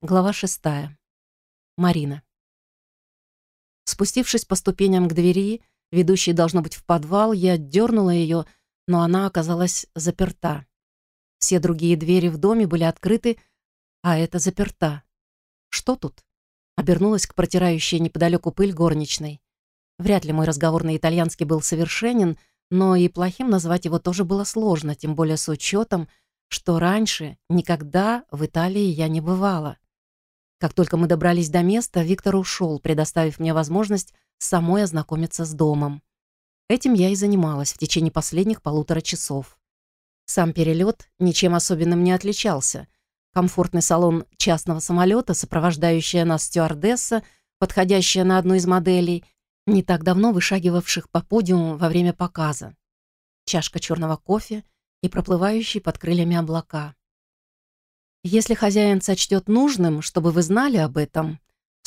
Глава шестая. Марина. Спустившись по ступеням к двери, ведущей должно быть в подвал, я дернула ее, но она оказалась заперта. Все другие двери в доме были открыты, а эта заперта. Что тут? Обернулась к протирающей неподалеку пыль горничной. Вряд ли мой разговор на итальянский был совершенен, но и плохим назвать его тоже было сложно, тем более с учетом, что раньше никогда в Италии я не бывала. Как только мы добрались до места, Виктор ушел, предоставив мне возможность самой ознакомиться с домом. Этим я и занималась в течение последних полутора часов. Сам перелет ничем особенным не отличался. Комфортный салон частного самолета, сопровождающая нас стюардесса, подходящая на одну из моделей, не так давно вышагивавших по подиуму во время показа. Чашка черного кофе и проплывающие под крыльями облака. «Если хозяин сочтет нужным, чтобы вы знали об этом»,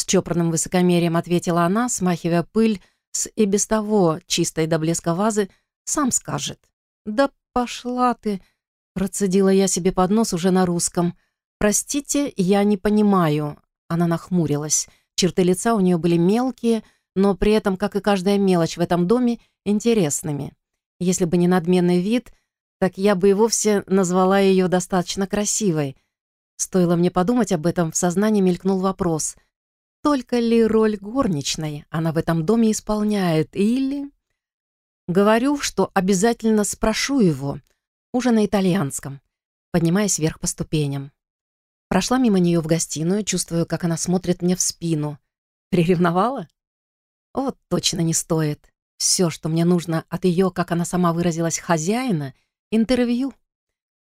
с чопорным высокомерием ответила она, смахивая пыль с и без того чистой до блеска вазы, сам скажет. «Да пошла ты!» Процедила я себе под нос уже на русском. «Простите, я не понимаю». Она нахмурилась. Черты лица у нее были мелкие, но при этом, как и каждая мелочь в этом доме, интересными. Если бы не надменный вид, так я бы и вовсе назвала ее достаточно красивой — Стоило мне подумать об этом, в сознании мелькнул вопрос. Только ли роль горничной она в этом доме исполняет, или... Говорю, что обязательно спрошу его, уже на итальянском, поднимаясь вверх по ступеням. Прошла мимо нее в гостиную, чувствую, как она смотрит мне в спину. Приревновала? Вот точно не стоит. Все, что мне нужно от ее, как она сама выразилась, хозяина — интервью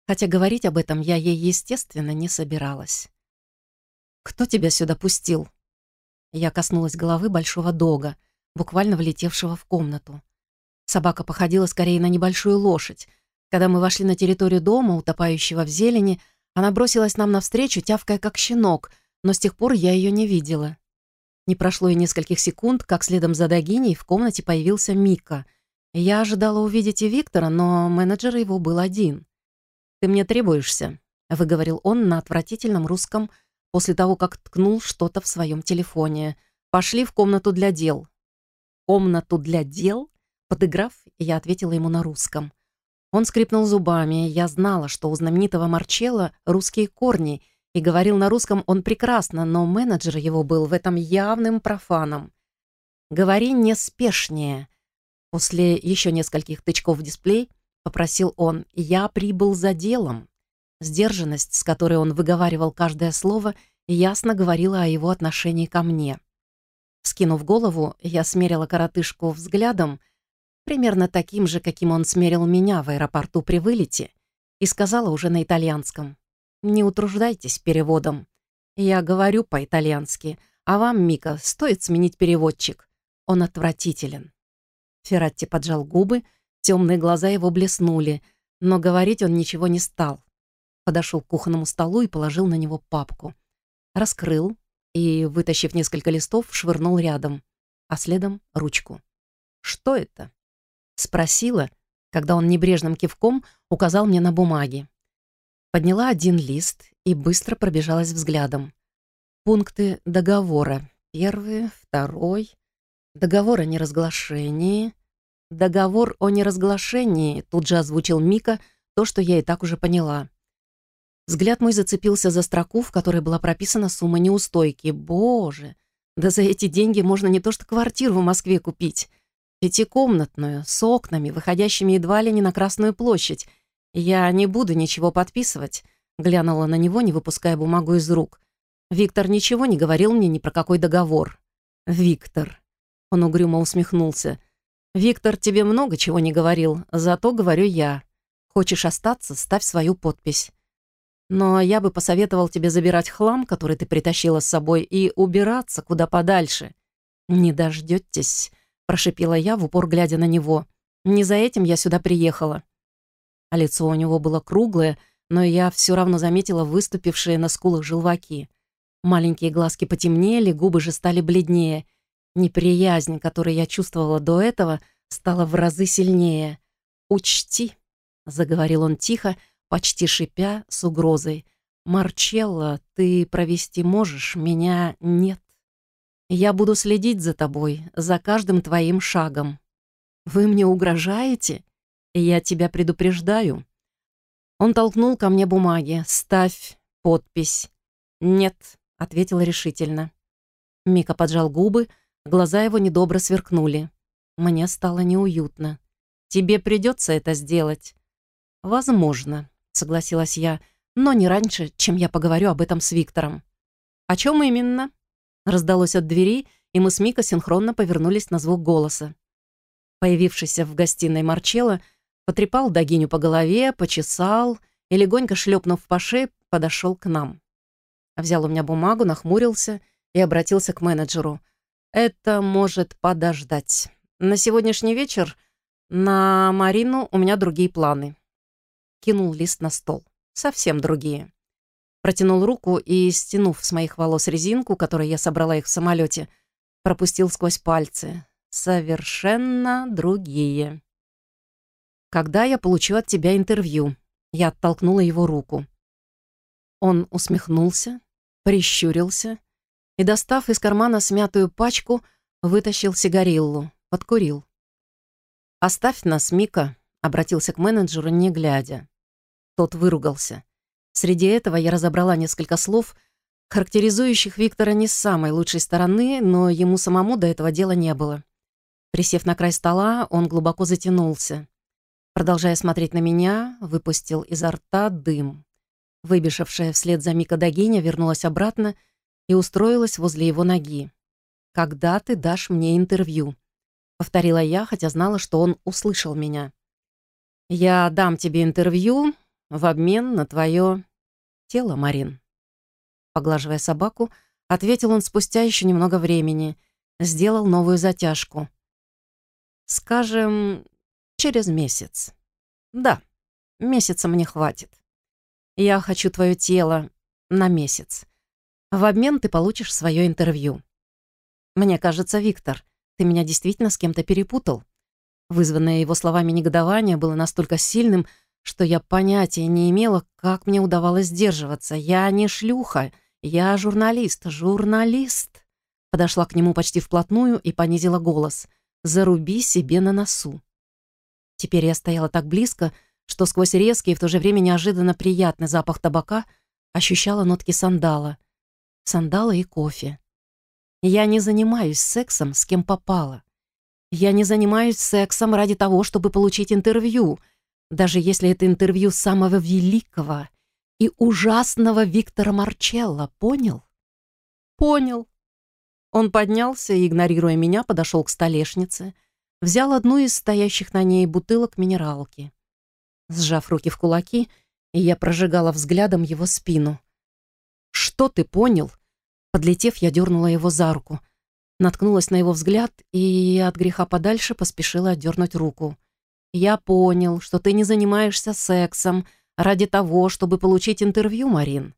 хотя говорить об этом я ей, естественно, не собиралась. «Кто тебя сюда пустил?» Я коснулась головы большого дога, буквально влетевшего в комнату. Собака походила скорее на небольшую лошадь. Когда мы вошли на территорию дома, утопающего в зелени, она бросилась нам навстречу, тявкая как щенок, но с тех пор я ее не видела. Не прошло и нескольких секунд, как следом за Дагиней в комнате появился Мика. Я ожидала увидеть и Виктора, но менеджер его был один. «Ты мне требуешься», — выговорил он на отвратительном русском после того, как ткнул что-то в своем телефоне. «Пошли в комнату для дел». «Комнату для дел?» Подыграв, я ответила ему на русском. Он скрипнул зубами. Я знала, что у знаменитого Марчелла русские корни, и говорил на русском он прекрасно, но менеджер его был в этом явным профаном. «Говори неспешнее». После еще нескольких тычков в дисплей попросил он, — «я прибыл за делом». Сдержанность, с которой он выговаривал каждое слово, ясно говорила о его отношении ко мне. Скинув голову, я смерила коротышку взглядом, примерно таким же, каким он смерил меня в аэропорту при вылете, и сказала уже на итальянском, «Не утруждайтесь переводом. Я говорю по-итальянски, а вам, Мика, стоит сменить переводчик. Он отвратителен». Ферратти поджал губы, Темные глаза его блеснули, но говорить он ничего не стал. Подошел к кухонному столу и положил на него папку. Раскрыл и, вытащив несколько листов, швырнул рядом, а следом ручку. «Что это?» Спросила, когда он небрежным кивком указал мне на бумаги. Подняла один лист и быстро пробежалась взглядом. Пункты договора. Первый, второй. Договор о неразглашении. «Договор о неразглашении», — тут же озвучил Мика то, что я и так уже поняла. Взгляд мой зацепился за строку, в которой была прописана сумма неустойки. Боже, да за эти деньги можно не то что квартиру в Москве купить. Пятикомнатную, с окнами, выходящими едва ли не на Красную площадь. Я не буду ничего подписывать. Глянула на него, не выпуская бумагу из рук. Виктор ничего не говорил мне ни про какой договор. Виктор. Он угрюмо усмехнулся. «Виктор тебе много чего не говорил, зато говорю я. Хочешь остаться, ставь свою подпись. Но я бы посоветовал тебе забирать хлам, который ты притащила с собой, и убираться куда подальше. Не дождетесь», — прошипела я, в упор глядя на него. «Не за этим я сюда приехала». А лицо у него было круглое, но я все равно заметила выступившие на скулах желваки. Маленькие глазки потемнели, губы же стали бледнее — Неприязнь, которую я чувствовала до этого, стала в разы сильнее. «Учти», — заговорил он тихо, почти шипя, с угрозой, «Марчелло, ты провести можешь, меня нет. Я буду следить за тобой, за каждым твоим шагом. Вы мне угрожаете? Я тебя предупреждаю». Он толкнул ко мне бумаги. «Ставь подпись». «Нет», — ответила решительно. Мика поджал губы, глаза его недобро сверкнули. Мне стало неуютно. «Тебе придется это сделать». «Возможно», — согласилась я, «но не раньше, чем я поговорю об этом с Виктором». «О чем именно?» Раздалось от двери, и мы с Мика синхронно повернулись на звук голоса. Появившийся в гостиной Марчелло потрепал Дагиню по голове, почесал и, легонько шлепнув по шее, подошел к нам. Взял у меня бумагу, нахмурился и обратился к менеджеру. «Это может подождать. На сегодняшний вечер на Марину у меня другие планы». Кинул лист на стол. Совсем другие. Протянул руку и, стянув с моих волос резинку, которой я собрала их в самолете, пропустил сквозь пальцы. Совершенно другие. «Когда я получу от тебя интервью?» Я оттолкнула его руку. Он усмехнулся, прищурился и, достав из кармана смятую пачку, вытащил сигариллу, подкурил. «Оставь нас, Мика», — обратился к менеджеру, не глядя. Тот выругался. Среди этого я разобрала несколько слов, характеризующих Виктора не с самой лучшей стороны, но ему самому до этого дела не было. Присев на край стола, он глубоко затянулся. Продолжая смотреть на меня, выпустил изо рта дым. Выбежавшая вслед за Мика Дагиня вернулась обратно и устроилась возле его ноги. «Когда ты дашь мне интервью?» — повторила я, хотя знала, что он услышал меня. «Я дам тебе интервью в обмен на твое тело, Марин». Поглаживая собаку, ответил он спустя еще немного времени, сделал новую затяжку. «Скажем, через месяц. Да, месяца мне хватит. Я хочу твое тело на месяц. В обмен ты получишь свое интервью. Мне кажется, Виктор, ты меня действительно с кем-то перепутал. Вызванное его словами негодование было настолько сильным, что я понятия не имела, как мне удавалось сдерживаться. Я не шлюха, я журналист, журналист. Подошла к нему почти вплотную и понизила голос. «Заруби себе на носу». Теперь я стояла так близко, что сквозь резкий и в то же время неожиданно приятный запах табака ощущала нотки сандала. Сандала и кофе. Я не занимаюсь сексом с кем попало. Я не занимаюсь сексом ради того, чтобы получить интервью, даже если это интервью самого великого и ужасного Виктора Марчелла, понял? Понял. Он поднялся и, игнорируя меня, подошел к столешнице, взял одну из стоящих на ней бутылок минералки. Сжав руки в кулаки, я прожигала взглядом его спину. «Что ты понял?» Подлетев, я дернула его за руку. Наткнулась на его взгляд и от греха подальше поспешила отдернуть руку. «Я понял, что ты не занимаешься сексом ради того, чтобы получить интервью, Марин».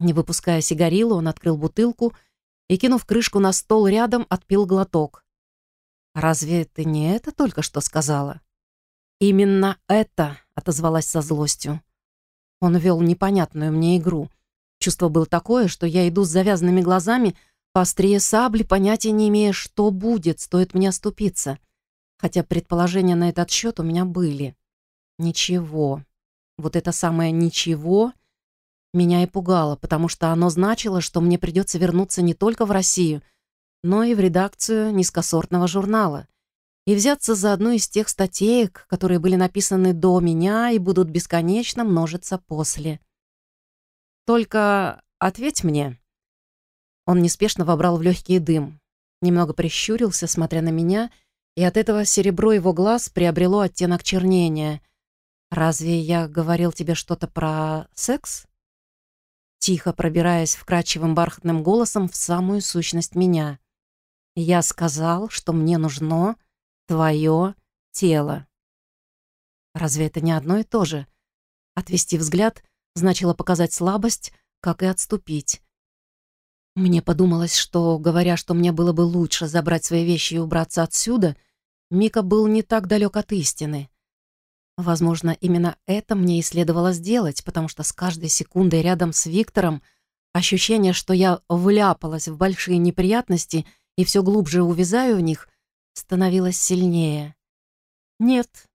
Не выпуская сигарилу, он открыл бутылку и, кинув крышку на стол рядом, отпил глоток. «Разве ты не это только что сказала?» «Именно это», — отозвалась со злостью. Он вел непонятную мне игру. Чувство было такое, что я иду с завязанными глазами, поострее сабли, понятия не имея, что будет, стоит мне оступиться. Хотя предположения на этот счет у меня были. Ничего. Вот это самое «ничего» меня и пугало, потому что оно значило, что мне придется вернуться не только в Россию, но и в редакцию низкосортного журнала — и взяться за одну из тех статеек, которые были написаны до меня и будут бесконечно множиться после. «Только ответь мне». Он неспешно вобрал в легкий дым, немного прищурился, смотря на меня, и от этого серебро его глаз приобрело оттенок чернения. «Разве я говорил тебе что-то про секс?» Тихо пробираясь вкрадчивым бархатным голосом в самую сущность меня. «Я сказал, что мне нужно...» твое тело. Разве это не одно и то же? Отвести взгляд значило показать слабость, как и отступить. Мне подумалось, что, говоря, что мне было бы лучше забрать свои вещи и убраться отсюда, Мика был не так далек от истины. Возможно, именно это мне и следовало сделать, потому что с каждой секундой рядом с Виктором ощущение, что я вляпалась в большие неприятности и все глубже увязаю в них, становилось сильнее. «Нет».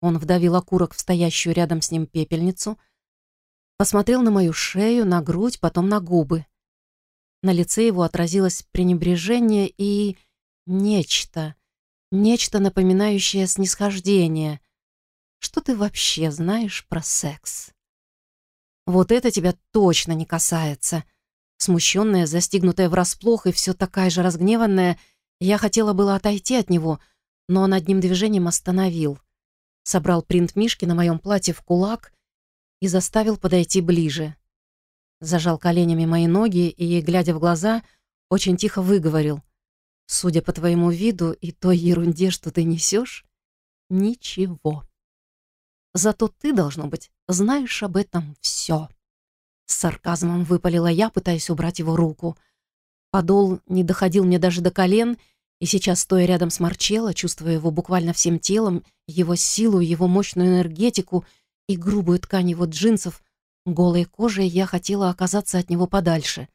Он вдавил окурок в стоящую рядом с ним пепельницу, посмотрел на мою шею, на грудь, потом на губы. На лице его отразилось пренебрежение и нечто, нечто напоминающее снисхождение. Что ты вообще знаешь про секс? Вот это тебя точно не касается. Смущенная, застигнутая врасплох и все такая же разгневанная, я хотела было отойти от него, но он одним движением остановил. Собрал принт Мишки на моем платье в кулак и заставил подойти ближе зажал коленями мои ноги и, глядя в глаза, очень тихо выговорил. «Судя по твоему виду и той ерунде, что ты несешь, ничего. Зато ты, должно быть, знаешь об этом все. С сарказмом выпалила я, пытаясь убрать его руку. Подол не доходил мне даже до колен, и сейчас, стоя рядом с Марчелло, чувствуя его буквально всем телом, его силу, его мощную энергетику и грубую ткань его джинсов, Голой кожей я хотела оказаться от него подальше.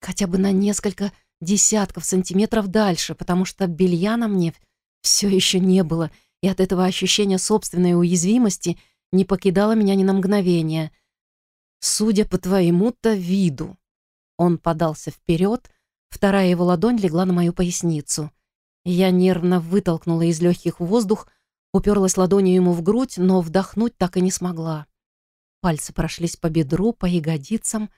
Хотя бы на несколько десятков сантиметров дальше, потому что белья на мне все еще не было, и от этого ощущения собственной уязвимости не покидало меня ни на мгновение. Судя по твоему-то виду. Он подался вперед, вторая его ладонь легла на мою поясницу. Я нервно вытолкнула из легких воздух, уперлась ладонью ему в грудь, но вдохнуть так и не смогла. Пальцы прошлись по бедру, по ягодицам.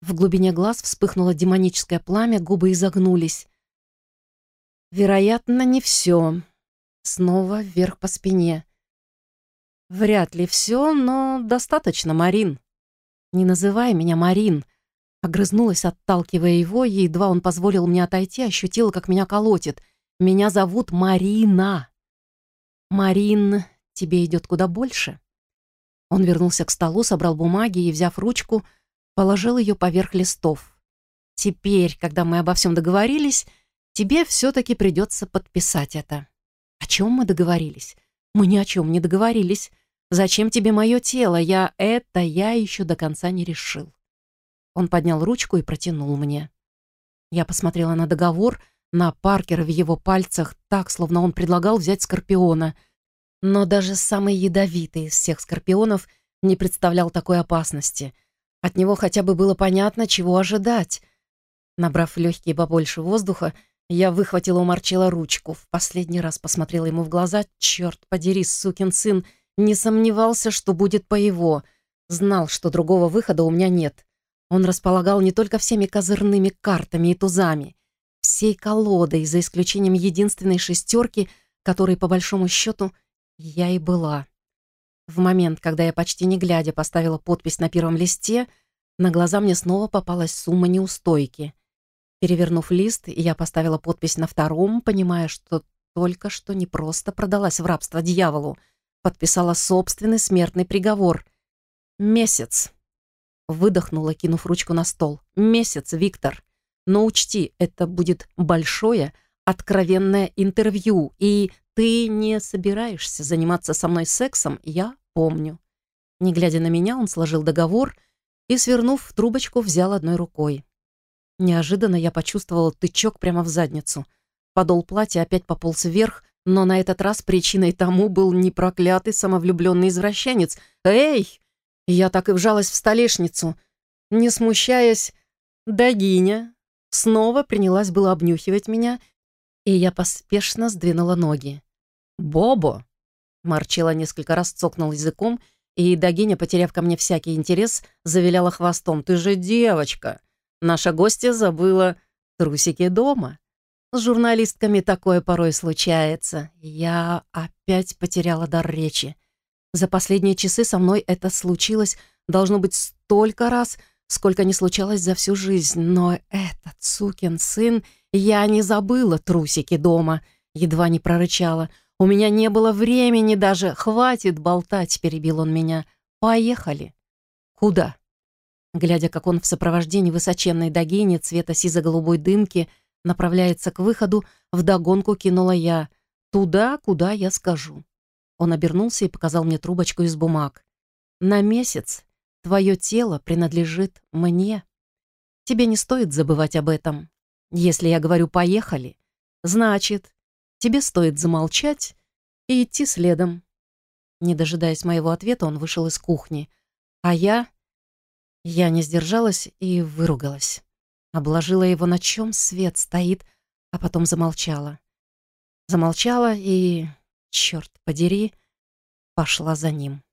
В глубине глаз вспыхнуло демоническое пламя, губы изогнулись. Вероятно, не все. Снова вверх по спине. Вряд ли все, но достаточно, Марин. Не называй меня Марин. Огрызнулась, отталкивая его, едва он позволил мне отойти, ощутила, как меня колотит. Меня зовут Марина. Марин, тебе идет куда больше. Он вернулся к столу, собрал бумаги и, взяв ручку, положил ее поверх листов. «Теперь, когда мы обо всем договорились, тебе все-таки придется подписать это». «О чем мы договорились?» «Мы ни о чем не договорились. Зачем тебе мое тело? Я это я еще до конца не решил». Он поднял ручку и протянул мне. Я посмотрела на договор, на Паркера в его пальцах, так, словно он предлагал взять Скорпиона — но даже самый ядовитый из всех скорпионов не представлял такой опасности. От него хотя бы было понятно, чего ожидать. Набрав легкие побольше воздуха, я выхватила у Марчела ручку, в последний раз посмотрела ему в глаза. Черт подери, сукин сын, не сомневался, что будет по его. Знал, что другого выхода у меня нет. Он располагал не только всеми козырными картами и тузами, всей колодой, за исключением единственной шестерки, которой, по большому счету, я и была. В момент, когда я почти не глядя поставила подпись на первом листе, на глаза мне снова попалась сумма неустойки. Перевернув лист, я поставила подпись на втором, понимая, что только что не просто продалась в рабство дьяволу, подписала собственный смертный приговор. «Месяц!» Выдохнула, кинув ручку на стол. «Месяц, Виктор! Но учти, это будет большое, откровенное интервью, и «Ты не собираешься заниматься со мной сексом, я помню». Не глядя на меня, он сложил договор и, свернув трубочку, взял одной рукой. Неожиданно я почувствовала тычок прямо в задницу. Подол платья опять пополз вверх, но на этот раз причиной тому был не проклятый самовлюбленный извращенец. «Эй!» Я так и вжалась в столешницу. Не смущаясь, Дагиня снова принялась было обнюхивать меня, и я поспешно сдвинула ноги. «Бобо!» Марчила несколько раз цокнул языком, и Дагиня, потеряв ко мне всякий интерес, завиляла хвостом. «Ты же девочка! Наша гостья забыла трусики дома!» С журналистками такое порой случается. Я опять потеряла дар речи. За последние часы со мной это случилось, должно быть, столько раз, сколько не случалось за всю жизнь. Но этот сукин сын, я не забыла трусики дома, едва не прорычала — у меня не было времени даже. Хватит болтать, перебил он меня. Поехали. Куда? Глядя, как он в сопровождении высоченной догини цвета сизо-голубой дымки направляется к выходу, вдогонку кинула я. Туда, куда я скажу. Он обернулся и показал мне трубочку из бумаг. «На месяц твое тело принадлежит мне. Тебе не стоит забывать об этом. Если я говорю «поехали», значит, тебе стоит замолчать и идти следом». Не дожидаясь моего ответа, он вышел из кухни. А я... Я не сдержалась и выругалась. Обложила его, на чем свет стоит, а потом замолчала. Замолчала и, черт подери, пошла за ним.